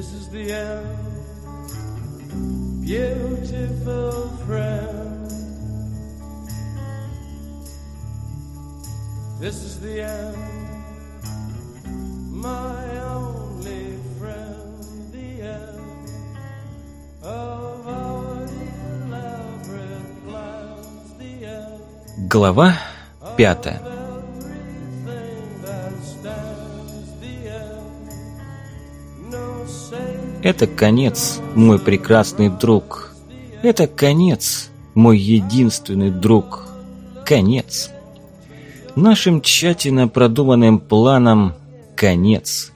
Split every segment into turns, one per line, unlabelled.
This is the end, beautiful friend. This is the end, my only friend, the end of our elaborate plans, the end.
Глава пятая. Это конец, мой прекрасный друг. Это конец, мой единственный друг. Конец. Нашим тщательно продуманным планам конец.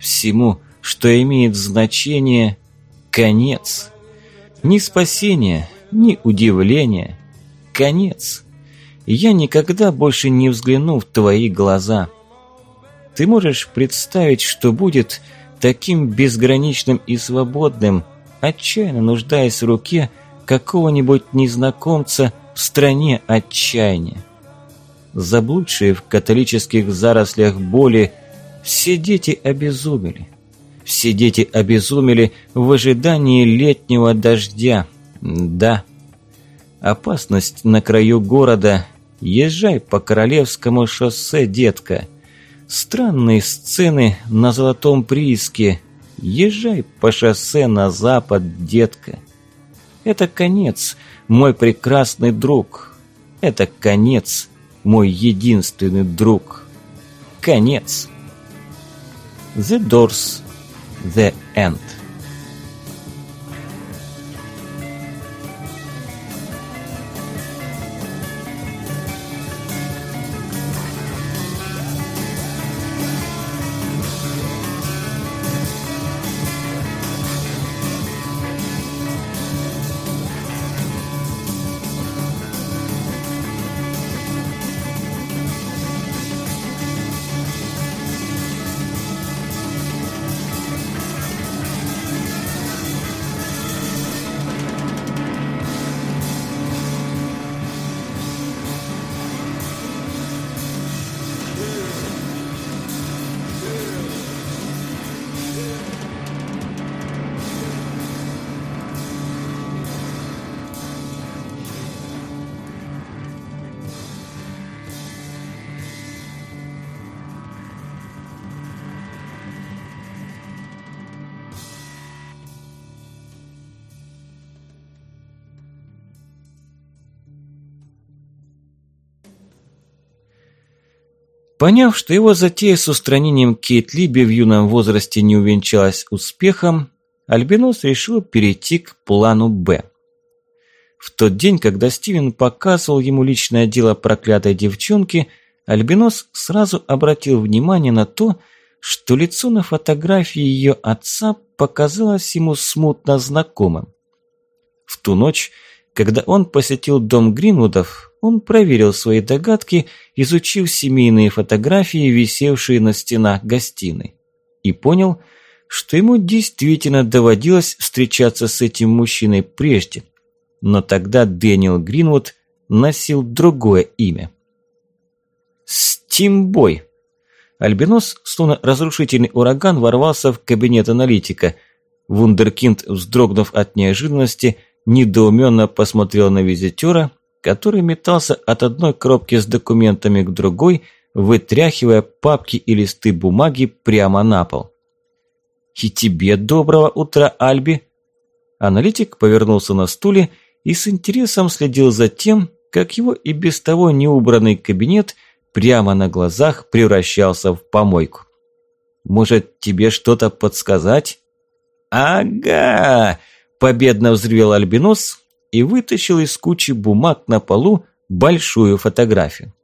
Всему, что имеет значение, конец. Ни спасения, ни удивления. Конец. Я никогда больше не взгляну в твои глаза. Ты можешь представить, что будет таким безграничным и свободным, отчаянно нуждаясь в руке какого-нибудь незнакомца в стране отчаяния. Заблудшие в католических зарослях боли, все дети обезумели. Все дети обезумели в ожидании летнего дождя. Да, опасность на краю города. Езжай по Королевскому шоссе, детка. Странные сцены на золотом прииске. Езжай по шоссе на запад, детка. Это конец, мой прекрасный друг. Это конец, мой единственный друг. Конец. The Doors. The End. Поняв, что его затея с устранением Кейт Либи в юном возрасте не увенчалась успехом, Альбинос решил перейти к плану «Б». В тот день, когда Стивен показывал ему личное дело проклятой девчонки, Альбинос сразу обратил внимание на то, что лицо на фотографии ее отца показалось ему смутно знакомым. В ту ночь, когда он посетил дом Гринвудов, он проверил свои догадки, изучив семейные фотографии, висевшие на стенах гостиной, и понял, что ему действительно доводилось встречаться с этим мужчиной прежде, но тогда Дэниел Гринвуд носил другое имя. Стимбой. Альбинос, словно разрушительный ураган, ворвался в кабинет аналитика. Вундеркинд, вздрогнув от неожиданности, недоуменно посмотрел на визитера, который метался от одной коробки с документами к другой, вытряхивая папки и листы бумаги прямо на пол. «И тебе доброго утра, Альби!» Аналитик повернулся на стуле и с интересом следил за тем, как его и без того неубранный кабинет прямо на глазах превращался в помойку. «Может, тебе что-то подсказать?» «Ага!» – победно взревел Альбинос и вытащил из кучи бумаг на полу большую фотографию.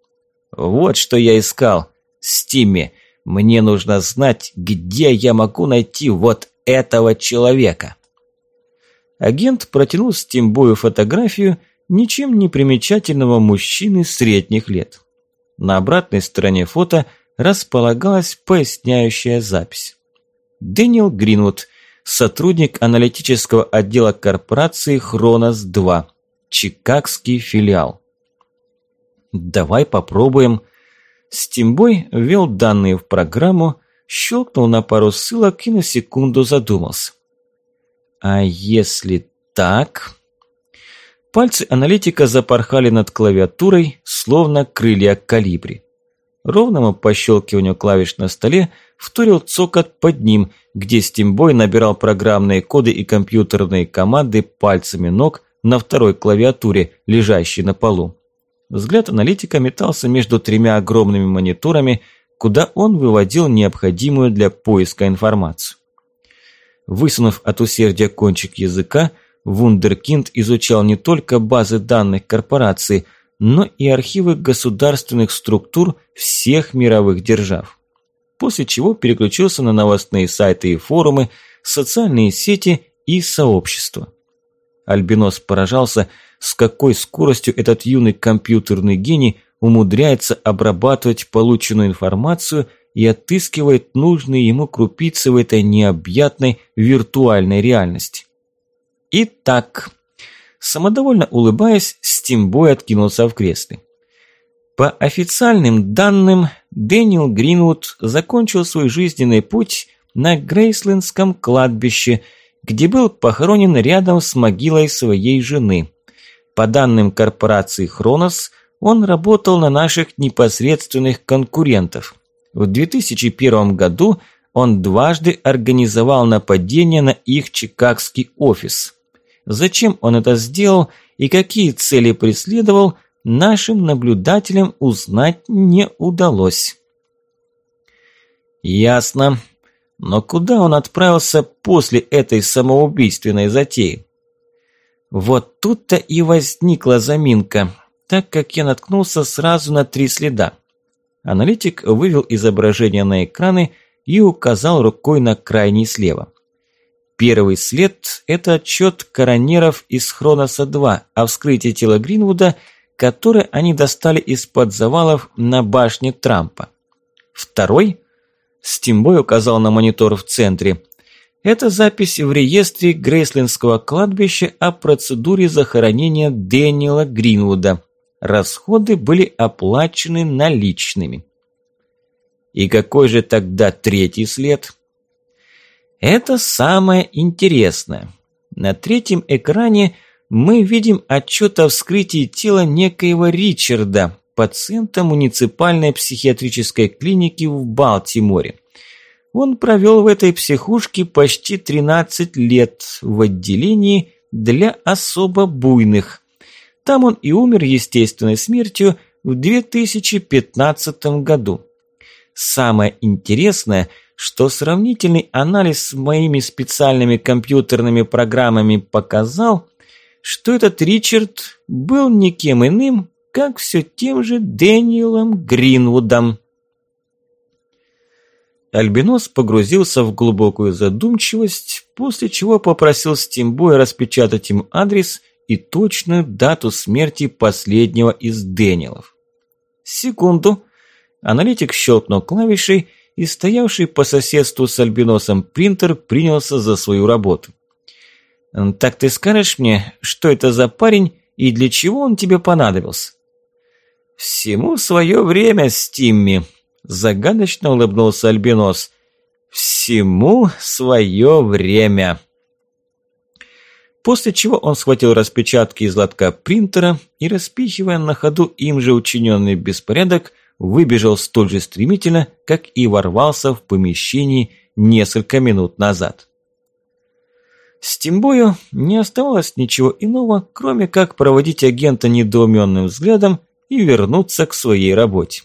«Вот что я искал, Стимми. Мне нужно знать, где я могу найти вот этого человека». Агент протянул Стимбою фотографию ничем не примечательного мужчины средних лет. На обратной стороне фото располагалась поясняющая запись. Дэниел Гринвуд, сотрудник аналитического отдела корпорации «Хронос-2», Чикагский филиал. Давай попробуем. Стимбой ввел данные в программу, щелкнул на пару ссылок и на секунду задумался. А если так... Пальцы аналитика запорхали над клавиатурой, словно крылья калибри. Ровному пощелкиванию клавиш на столе вторил цокот под ним, где Стимбой набирал программные коды и компьютерные команды пальцами ног на второй клавиатуре, лежащей на полу. Взгляд аналитика метался между тремя огромными мониторами, куда он выводил необходимую для поиска информацию. Высунув от усердия кончик языка, Вундеркинд изучал не только базы данных корпорации, но и архивы государственных структур всех мировых держав. После чего переключился на новостные сайты и форумы, социальные сети и сообщества. Альбинос поражался, с какой скоростью этот юный компьютерный гений умудряется обрабатывать полученную информацию и отыскивает нужные ему крупицы в этой необъятной виртуальной реальности. Итак, самодовольно улыбаясь, Стимбой откинулся в кресле. По официальным данным, Дэниел Гринвуд закончил свой жизненный путь на Грейслендском кладбище, где был похоронен рядом с могилой своей жены. По данным корпорации «Хронос», он работал на наших непосредственных конкурентов. В 2001 году он дважды организовал нападение на их чикагский офис. Зачем он это сделал и какие цели преследовал, нашим наблюдателям узнать не удалось. Ясно. Но куда он отправился после этой самоубийственной затеи? Вот тут-то и возникла заминка, так как я наткнулся сразу на три следа. Аналитик вывел изображение на экраны и указал рукой на крайний слева. Первый след – это отчет коронеров из Хроноса-2 о вскрытии тела Гринвуда, которое они достали из-под завалов на башне Трампа. Второй – Стимбой указал на монитор в центре. Это запись в реестре Грейслинского кладбища о процедуре захоронения Дэниела Гринвуда. Расходы были оплачены наличными. И какой же тогда третий след – это самое интересное. На третьем экране мы видим отчет о вскрытии тела некоего Ричарда, пациента муниципальной психиатрической клиники в Балтиморе. Он провел в этой психушке почти 13 лет в отделении для особо буйных. Там он и умер естественной смертью в 2015 году. Самое интересное – что сравнительный анализ с моими специальными компьютерными программами показал, что этот Ричард был никем иным, как все тем же Дэниелом Гринвудом. Альбинос погрузился в глубокую задумчивость, после чего попросил Стимбоя распечатать им адрес и точную дату смерти последнего из Дэниелов. Секунду. Аналитик щелкнул клавишей, и стоявший по соседству с альбиносом принтер принялся за свою работу. «Так ты скажешь мне, что это за парень и для чего он тебе понадобился?» «Всему свое время, Стимми», – загадочно улыбнулся альбинос. «Всему свое время». После чего он схватил распечатки из лотка принтера и, распихивая на ходу им же учиненный беспорядок, выбежал столь же стремительно, как и ворвался в помещение несколько минут назад. Стимбою не оставалось ничего иного, кроме как проводить агента недоуменным взглядом и вернуться к своей работе.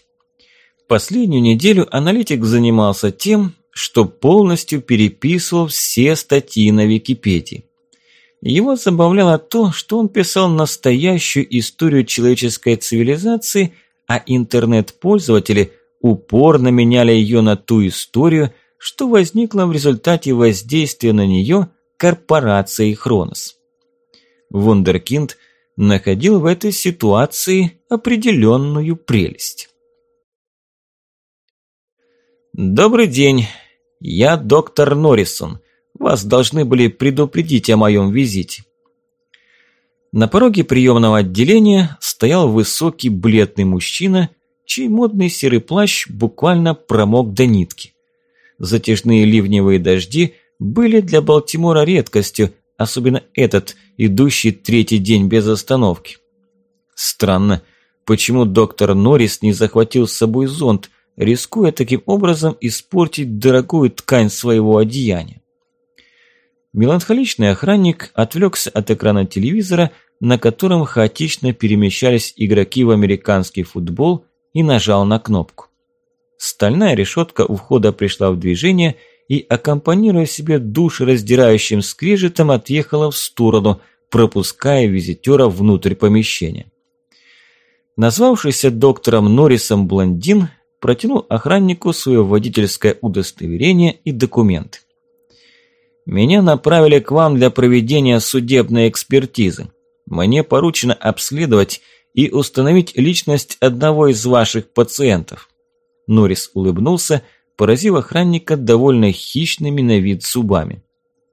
Последнюю неделю аналитик занимался тем, что полностью переписывал все статьи на Википедии. Его забавляло то, что он писал настоящую историю человеческой цивилизации – а интернет-пользователи упорно меняли ее на ту историю, что возникла в результате воздействия на нее корпорации Хронос. Вундеркинд находил в этой ситуации определенную прелесть. «Добрый день, я доктор Норрисон. Вас должны были предупредить о моем визите. На пороге приемного отделения стоял высокий бледный мужчина, чей модный серый плащ буквально промок до нитки. затяжные ливневые дожди были для Балтимора редкостью, особенно этот, идущий третий день без остановки. Странно, почему доктор Норрис не захватил с собой зонт, рискуя таким образом испортить дорогую ткань своего одеяния. Меланхоличный охранник отвлекся от экрана телевизора, на котором хаотично перемещались игроки в американский футбол, и нажал на кнопку. Стальная решетка у входа пришла в движение и, аккомпанируя себе душераздирающим скрежетом, отъехала в сторону, пропуская визитера внутрь помещения. Назвавшийся доктором Норрисом блондин протянул охраннику свое водительское удостоверение и документы. «Меня направили к вам для проведения судебной экспертизы. Мне поручено обследовать и установить личность одного из ваших пациентов». Норрис улыбнулся, поразив охранника довольно хищными на вид зубами.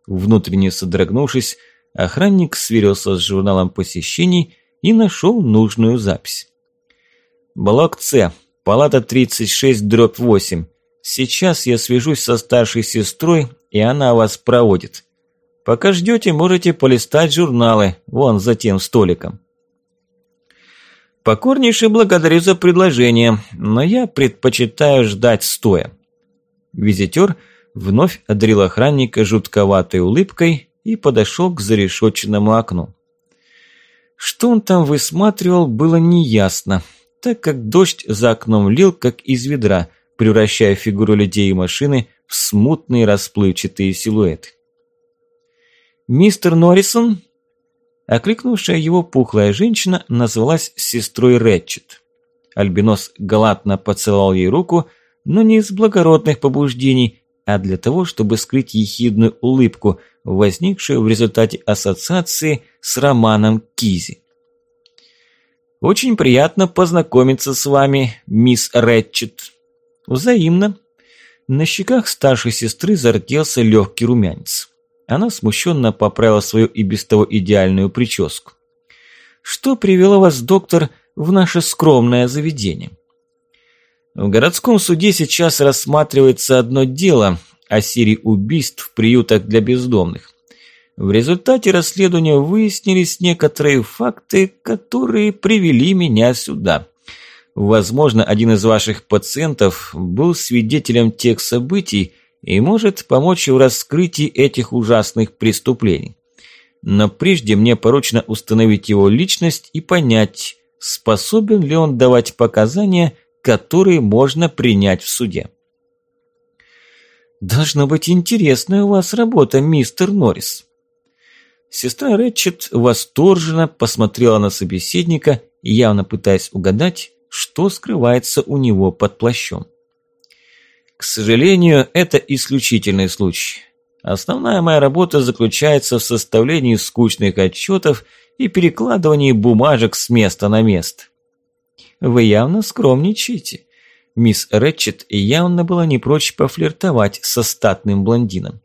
Внутренне содрогнувшись, охранник сверился с журналом посещений и нашел нужную запись. «Блок С, палата 36, дробь 8. Сейчас я свяжусь со старшей сестрой, и она вас проводит. Пока ждете, можете полистать журналы, вон за тем столиком. Покорнейше благодарю за предложение, но я предпочитаю ждать стоя. Визитер вновь одарил охранника жутковатой улыбкой и подошел к зарешоченному окну. Что он там высматривал, было неясно, так как дождь за окном лил, как из ведра – превращая фигуру людей и машины в смутные расплывчатые силуэты. «Мистер Норрисон?» Окликнувшая его пухлая женщина назвалась сестрой Рэтчет. Альбинос галантно поцеловал ей руку, но не из благородных побуждений, а для того, чтобы скрыть ехидную улыбку, возникшую в результате ассоциации с романом Кизи. «Очень приятно познакомиться с вами, мисс Рэтчет», Взаимно. На щеках старшей сестры зарделся легкий румянец. Она смущенно поправила свою и без того идеальную прическу. «Что привело вас, доктор, в наше скромное заведение?» В городском суде сейчас рассматривается одно дело о серии убийств в приютах для бездомных. В результате расследования выяснились некоторые факты, которые привели меня сюда. Возможно, один из ваших пациентов был свидетелем тех событий и может помочь в раскрытии этих ужасных преступлений. Но прежде мне поручено установить его личность и понять, способен ли он давать показания, которые можно принять в суде. «Должна быть интересная у вас работа, мистер Норрис». Сестра Рэтчет восторженно посмотрела на собеседника, явно пытаясь угадать, что скрывается у него под плащом. К сожалению, это исключительный случай. Основная моя работа заключается в составлении скучных отчетов и перекладывании бумажек с места на место. Вы явно скромничаете. Мисс Рэтчет явно была не прочь пофлиртовать со статным блондином.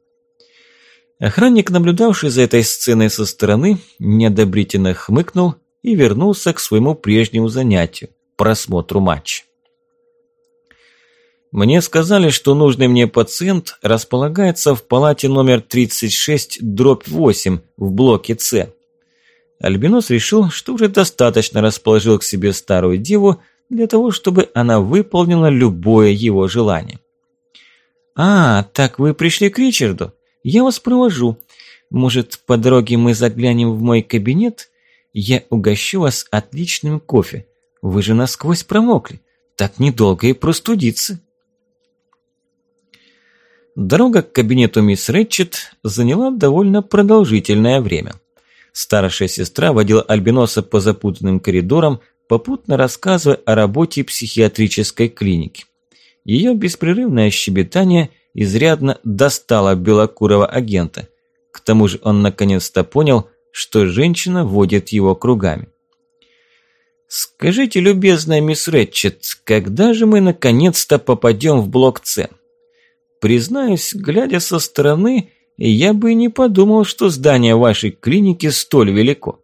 Охранник, наблюдавший за этой сценой со стороны, неодобрительно хмыкнул и вернулся к своему прежнему занятию просмотру матча. Мне сказали, что нужный мне пациент располагается в палате номер 36 дробь 8 в блоке С. Альбинос решил, что уже достаточно расположил к себе старую деву для того, чтобы она выполнила любое его желание. «А, так вы пришли к Ричарду? Я вас провожу. Может, по дороге мы заглянем в мой кабинет? Я угощу вас отличным кофе. Вы же насквозь промокли. Так недолго и простудиться. Дорога к кабинету мисс Рэтчет заняла довольно продолжительное время. Старшая сестра водила Альбиноса по запутанным коридорам, попутно рассказывая о работе психиатрической клиники. Ее беспрерывное щебетание изрядно достало белокурого агента. К тому же он наконец-то понял, что женщина водит его кругами. «Скажите, любезная мисс Рэтчет, когда же мы наконец-то попадем в блок С?» Признаюсь, глядя со стороны, я бы не подумал, что здание вашей клиники столь велико.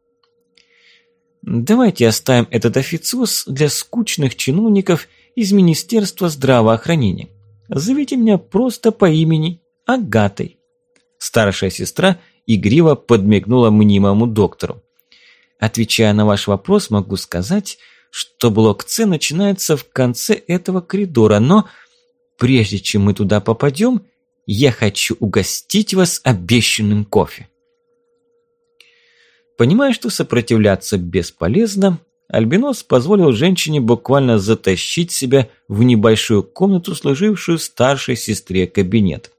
Давайте оставим этот официоз для скучных чиновников из Министерства здравоохранения. Зовите меня просто по имени Агатой. Старшая сестра игриво подмигнула мнимому доктору. Отвечая на ваш вопрос, могу сказать, что блок С начинается в конце этого коридора, но прежде чем мы туда попадем, я хочу угостить вас обещанным кофе. Понимая, что сопротивляться бесполезно, Альбинос позволил женщине буквально затащить себя в небольшую комнату, служившую старшей сестре кабинет.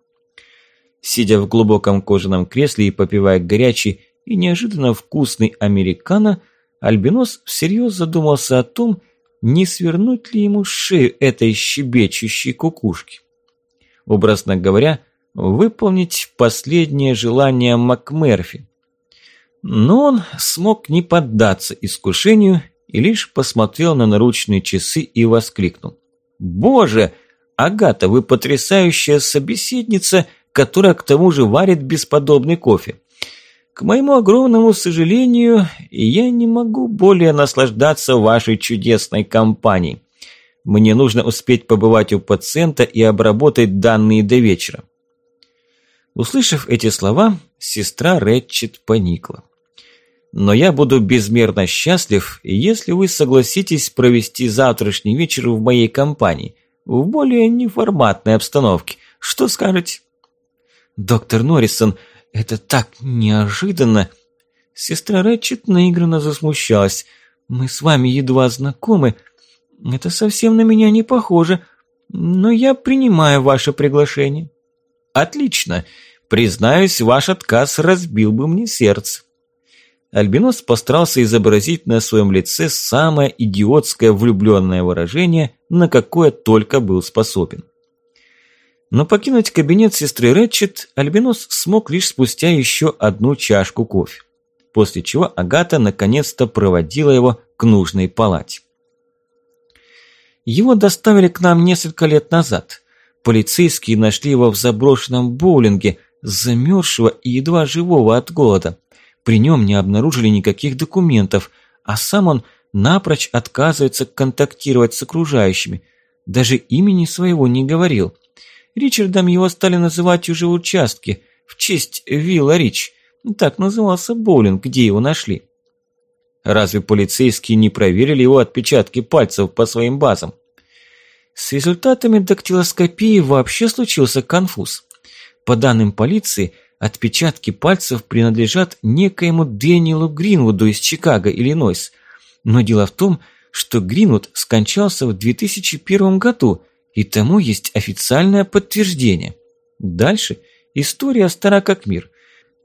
Сидя в глубоком кожаном кресле и попивая горячий и неожиданно вкусный американо, Альбинос всерьез задумался о том, не свернуть ли ему шею этой щебечущей кукушки. Образно говоря, выполнить последнее желание МакМерфи. Но он смог не поддаться искушению и лишь посмотрел на наручные часы и воскликнул. «Боже, Агата, вы потрясающая собеседница, которая к тому же варит бесподобный кофе. К моему огромному сожалению, я не могу более наслаждаться вашей чудесной компанией. Мне нужно успеть побывать у пациента и обработать данные до вечера». Услышав эти слова, сестра Рэтчет поникла. Но я буду безмерно счастлив, если вы согласитесь провести завтрашний вечер в моей компании, в более неформатной обстановке. Что скажете? Доктор Норрисон, это так неожиданно. Сестра Рэтчет наигранно засмущалась. Мы с вами едва знакомы. Это совсем на меня не похоже. Но я принимаю ваше приглашение. Отлично. Признаюсь, ваш отказ разбил бы мне сердце. Альбинос постарался изобразить на своем лице самое идиотское влюбленное выражение, на какое только был способен. Но покинуть кабинет сестры Рэтчет Альбинос смог лишь спустя еще одну чашку кофе, после чего Агата наконец-то проводила его к нужной палате. Его доставили к нам несколько лет назад. Полицейские нашли его в заброшенном боулинге, замерзшего и едва живого от голода. При нем не обнаружили никаких документов, а сам он напрочь отказывается контактировать с окружающими. Даже имени своего не говорил. Ричардом его стали называть уже в участке, в честь Вилла Рич. Так назывался боулинг, где его нашли. Разве полицейские не проверили его отпечатки пальцев по своим базам? С результатами дактилоскопии вообще случился конфуз. По данным полиции, Отпечатки пальцев принадлежат некоему Дэниелу Гринвуду из Чикаго, Иллинойс. Но дело в том, что Гринвуд скончался в 2001 году, и тому есть официальное подтверждение. Дальше история стара как мир.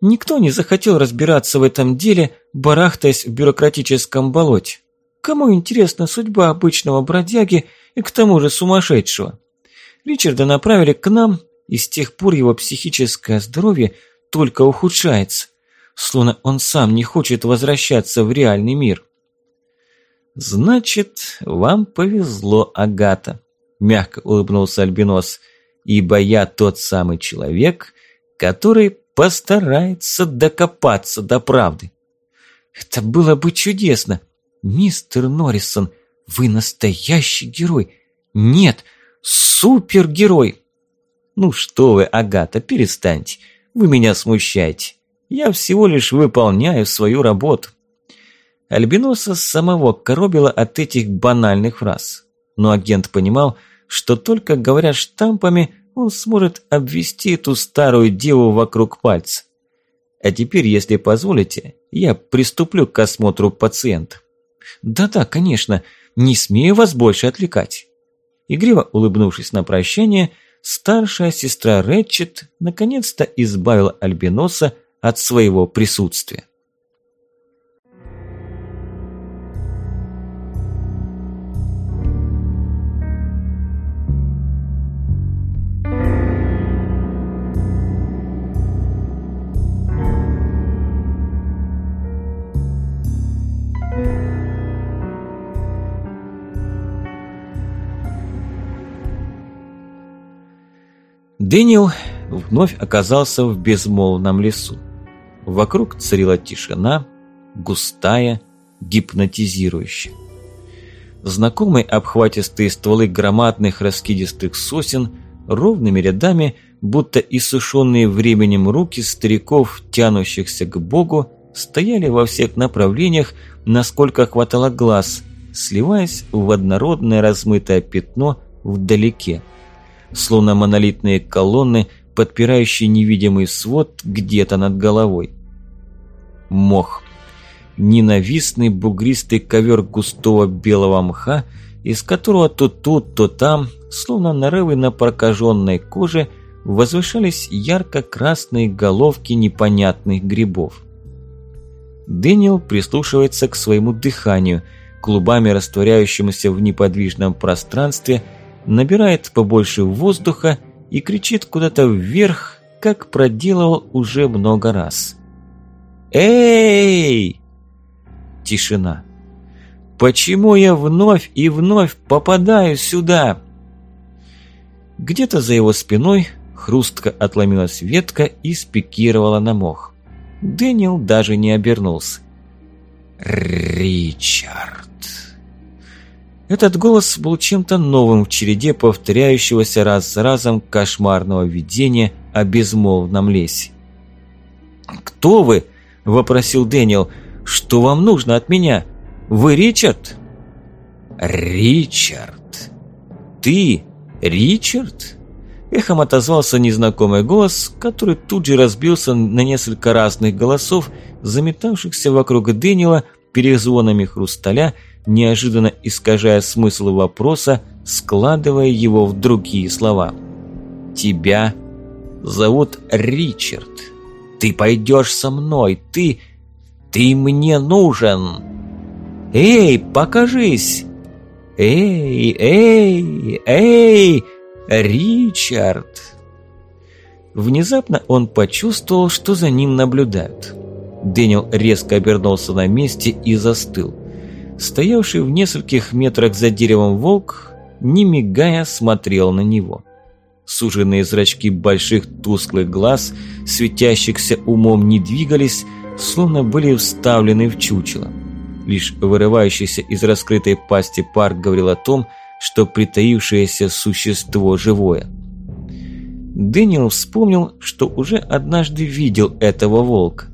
Никто не захотел разбираться в этом деле, барахтаясь в бюрократическом болоте. Кому интересна судьба обычного бродяги и к тому же сумасшедшего? Ричарда направили к нам, и с тех пор его психическое здоровье только ухудшается, словно он сам не хочет возвращаться в реальный мир. «Значит, вам повезло, Агата», – мягко улыбнулся Альбинос, «ибо я тот самый человек, который постарается докопаться до правды». «Это было бы чудесно! Мистер Норрисон, вы настоящий герой! Нет, супергерой!» «Ну что вы, Агата, перестаньте. Вы меня смущаете. Я всего лишь выполняю свою работу». Альбиноса самого коробило от этих банальных фраз. Но агент понимал, что только говоря штампами, он сможет обвести эту старую деву вокруг пальца. А теперь, если позволите, я приступлю к осмотру пациента. Да-да, конечно, не смею вас больше отвлекать. Игриво улыбнувшись на прощание, старшая сестра Рэтчет наконец-то избавила Альбиноса от своего присутствия. Дэниел вновь оказался в безмолвном лесу. Вокруг царила тишина, густая, гипнотизирующая. Знакомые обхватистые стволы громадных раскидистых сосен ровными рядами, будто иссушенные временем руки стариков, тянущихся к Богу, стояли во всех направлениях, насколько хватало глаз, сливаясь в однородное размытое пятно вдалеке. Словно монолитные колонны, подпирающие невидимый свод где-то над головой. Мох. Ненавистный бугристый ковер густого белого мха, из которого то тут, то там, словно нарывы на прокаженной коже, возвышались ярко-красные головки непонятных грибов. Дэниел прислушивается к своему дыханию, клубами растворяющемуся в неподвижном пространстве, набирает побольше воздуха и кричит куда-то вверх, как проделывал уже много раз. «Эй!» Тишина. «Почему я вновь и вновь попадаю сюда?» Где-то за его спиной хрустко отломилась ветка и спикировала на мох. Дэниел даже не обернулся. «Ричард!» Этот голос был чем-то новым в череде повторяющегося раз за разом кошмарного видения о безмолвном лесе. «Кто вы?» – вопросил Дэниел. «Что вам нужно от меня? Вы Ричард?» «Ричард? Ты Ричард?» Эхом отозвался незнакомый голос, который тут же разбился на несколько разных голосов, заметавшихся вокруг Дэниела перезвонами хрусталя, неожиданно искажая смысл вопроса, складывая его в другие слова. «Тебя зовут Ричард. Ты пойдешь со мной. Ты... ты мне нужен. Эй, покажись! Эй, эй, эй!» «Ричард!» Внезапно он почувствовал, что за ним наблюдают. Дэниел резко обернулся на месте и застыл. Стоявший в нескольких метрах за деревом волк, не мигая, смотрел на него. Суженные зрачки больших тусклых глаз, светящихся умом, не двигались, словно были вставлены в чучело. Лишь вырывающийся из раскрытой пасти пар говорил о том, что притаившееся существо живое. Дэниел вспомнил, что уже однажды видел этого волка.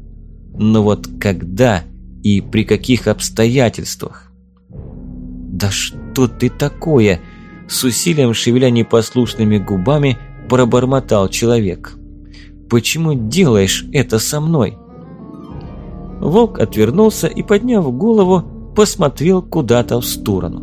Но вот когда и при каких обстоятельствах? «Да что ты такое?» С усилием шевеля непослушными губами пробормотал человек. «Почему делаешь это со мной?» Волк отвернулся и, подняв голову, посмотрел куда-то в сторону.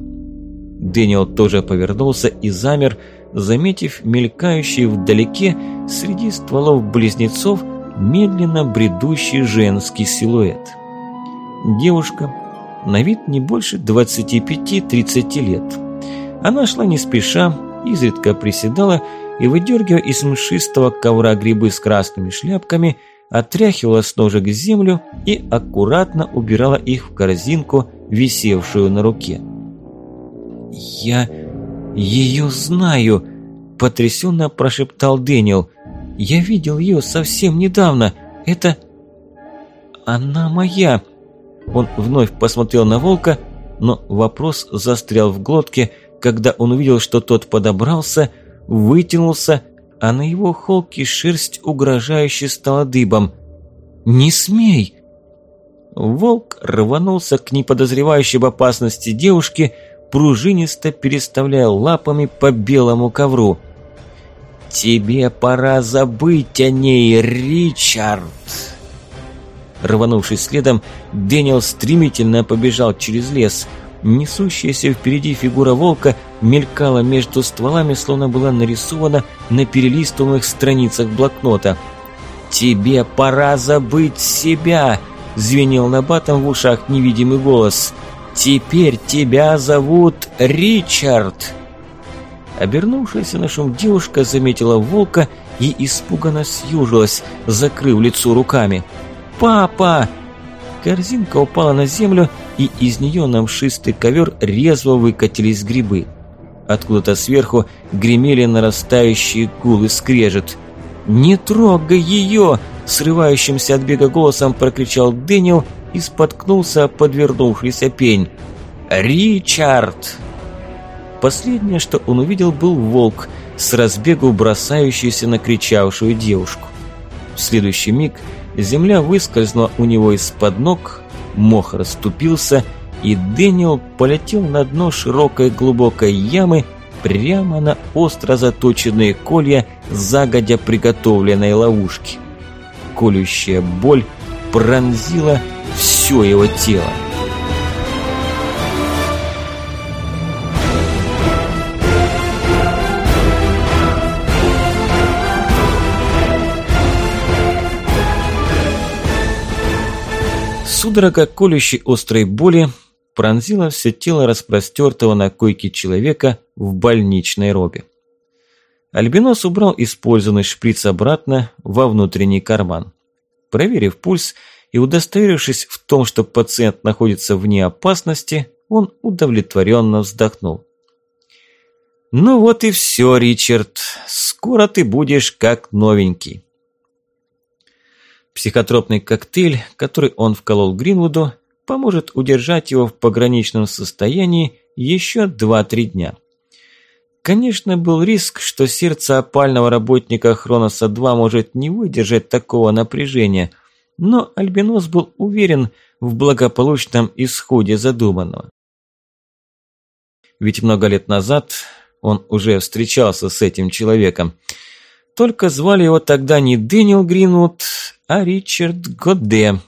Дэниел тоже повернулся и замер, заметив мелькающий вдалеке среди стволов близнецов медленно бредущий женский силуэт. Девушка, на вид не больше 25-30 лет. Она шла не спеша, изредка приседала и, выдергивая из мшистого ковра грибы с красными шляпками, отряхивала с ножек землю и аккуратно убирала их в корзинку, висевшую на руке. «Я ее знаю!» – потрясенно прошептал Дэниел. «Я видел ее совсем недавно. Это... она моя!» Он вновь посмотрел на волка, но вопрос застрял в глотке, когда он увидел, что тот подобрался, вытянулся, а на его холке шерсть угрожающе стала дыбом. «Не смей!» Волк рванулся к неподозревающей в опасности девушке, пружинисто переставляя лапами по белому ковру. «Тебе пора забыть о ней, Ричард!» Рванувшись следом, Дэниел стремительно побежал через лес. Несущаяся впереди фигура волка мелькала между стволами, словно была нарисована на перелистываемых страницах блокнота. «Тебе пора забыть себя!» – звенел набатом в ушах невидимый голос – «Теперь тебя зовут Ричард!» Обернувшаяся на шум девушка заметила волка и испуганно съежилась, закрыв лицо руками. «Папа!» Корзинка упала на землю, и из нее на мшистый ковер резво выкатились грибы. Откуда-то сверху гремели нарастающие гулы скрежет. «Не трогай ее!» – срывающимся от бега голосом прокричал Дэниел и споткнулся подвернувшийся пень. «Ричард!» Последнее, что он увидел, был волк, с разбегу бросающийся на кричавшую девушку. В следующий миг земля выскользнула у него из-под ног, мох расступился, и Дэниел полетел на дно широкой глубокой ямы прямо на остро заточенные колья загодя приготовленной ловушки. Колющая боль пронзила все его тело. Судорога колющей острой боли пронзила все тело распростертого на койке человека в больничной робе. Альбинос убрал использованный шприц обратно во внутренний карман. Проверив пульс и удостоверившись в том, что пациент находится вне опасности, он удовлетворенно вздохнул. «Ну вот и все, Ричард. Скоро ты будешь как новенький». Психотропный коктейль, который он вколол Гринвуду, поможет удержать его в пограничном состоянии еще 2-3 дня. Конечно, был риск, что сердце опального работника Хроноса-2 может не выдержать такого напряжения, но Альбинос был уверен в благополучном исходе задуманного. Ведь много лет назад он уже встречался с этим человеком. Только звали его тогда не Дэниел Гринвуд, а Ричард Годе.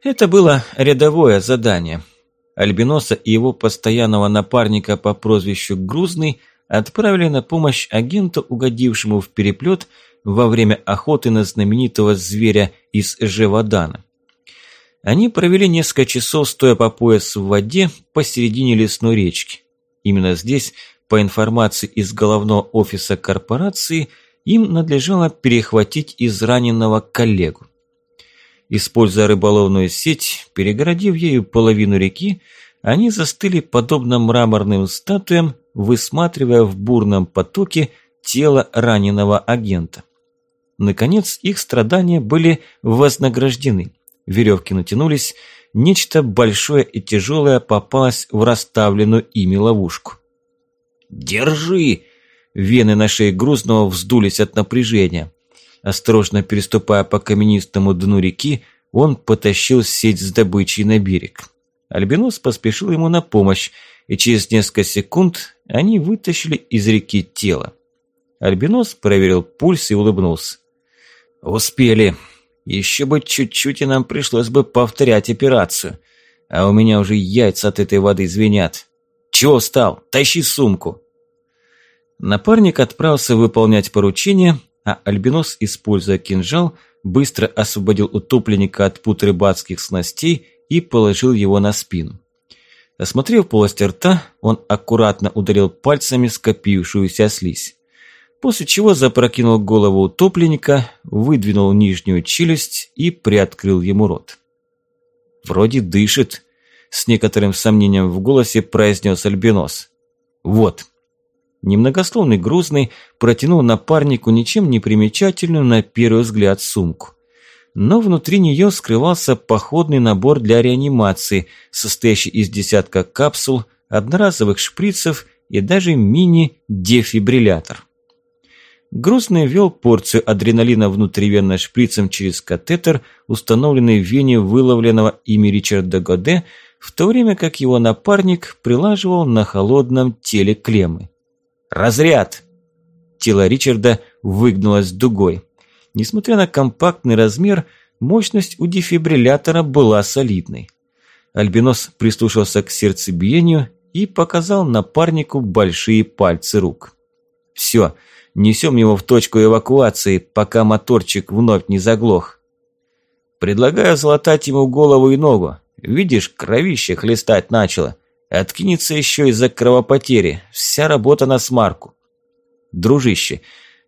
Это было рядовое задание. Альбиноса и его постоянного напарника по прозвищу Грузный отправили на помощь агенту, угодившему в переплет во время охоты на знаменитого зверя из Жевадана. Они провели несколько часов, стоя по пояс в воде посередине лесной речки. Именно здесь, по информации из головного офиса корпорации, им надлежало перехватить израненного коллегу. Используя рыболовную сеть, перегородив ею половину реки, они застыли подобно мраморным статуям, высматривая в бурном потоке тело раненого агента. Наконец, их страдания были вознаграждены. Веревки натянулись, нечто большое и тяжелое попалось в расставленную ими ловушку. «Держи!» Вены на шее грузного вздулись от напряжения. Осторожно переступая по каменистому дну реки, он потащил сеть с добычей на берег. Альбинос поспешил ему на помощь, и через несколько секунд они вытащили из реки тело. Альбинос проверил пульс и улыбнулся. «Успели. Еще бы чуть-чуть, и нам пришлось бы повторять операцию. А у меня уже яйца от этой воды звенят. Чего стал? Тащи сумку!» Напарник отправился выполнять поручение, а Альбинос, используя кинжал, быстро освободил утопленника от пут рыбацких снастей и положил его на спину. Осмотрев полость рта, он аккуратно ударил пальцами скопившуюся слизь. После чего запрокинул голову утопленника, выдвинул нижнюю челюсть и приоткрыл ему рот. «Вроде дышит», – с некоторым сомнением в голосе произнес Альбинос. «Вот». Немногословный грузный протянул напарнику ничем не примечательную на первый взгляд сумку но внутри нее скрывался походный набор для реанимации, состоящий из десятка капсул, одноразовых шприцев и даже мини-дефибриллятор. Грустный ввел порцию адреналина внутривенно шприцем через катетер, установленный в вене выловленного ими Ричарда Годе, в то время как его напарник прилаживал на холодном теле клеммы. «Разряд!» Тело Ричарда выгнулось дугой. Несмотря на компактный размер, мощность у дефибриллятора была солидной. Альбинос прислушался к сердцебиению и показал напарнику большие пальцы рук. «Все, несем его в точку эвакуации, пока моторчик вновь не заглох. Предлагаю залатать ему голову и ногу. Видишь, кровище хлестать начало. Откинется еще из-за кровопотери. Вся работа на смарку. Дружище,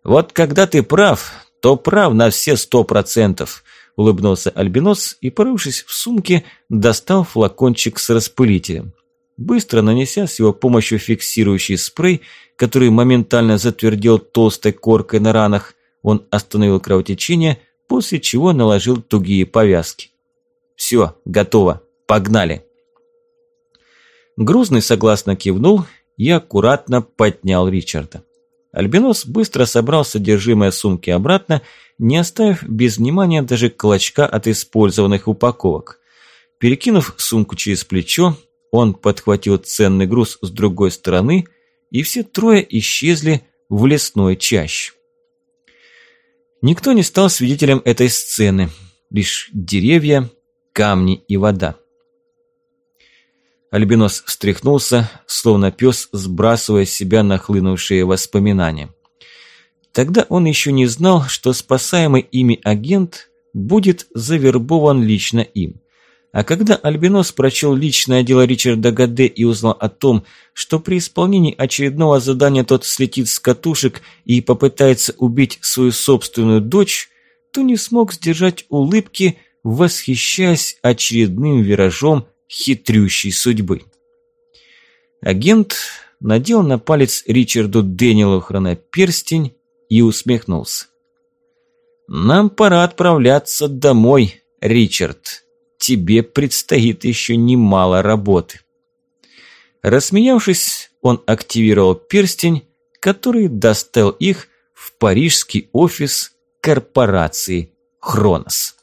вот когда ты прав, то прав на все сто процентов», – улыбнулся Альбинос и, порывшись в сумке, достал флакончик с распылителем. Быстро нанеся с его помощью фиксирующий спрей, который моментально затвердел толстой коркой на ранах, он остановил кровотечение, после чего наложил тугие повязки. «Все, готово, погнали!» Грузный согласно кивнул и аккуратно поднял Ричарда. Альбинос быстро собрал содержимое сумки обратно, не оставив без внимания даже клочка от использованных упаковок. Перекинув сумку через плечо, он подхватил ценный груз с другой стороны, и все трое исчезли в лесной чаще. Никто не стал свидетелем этой сцены, лишь деревья, камни и вода. Альбинос встряхнулся, словно пес, сбрасывая с себя нахлынувшие воспоминания. Тогда он еще не знал, что спасаемый ими агент будет завербован лично им. А когда Альбинос прочел личное дело Ричарда Гаде и узнал о том, что при исполнении очередного задания тот слетит с катушек и попытается убить свою собственную дочь, то не смог сдержать улыбки, восхищаясь очередным виражом хитрющей судьбы. Агент надел на палец Ричарду Дэниелу хроноперстень и усмехнулся. «Нам пора отправляться домой, Ричард. Тебе предстоит еще немало работы». Рассмеявшись, он активировал перстень, который доставил их в парижский офис корпорации «Хронос».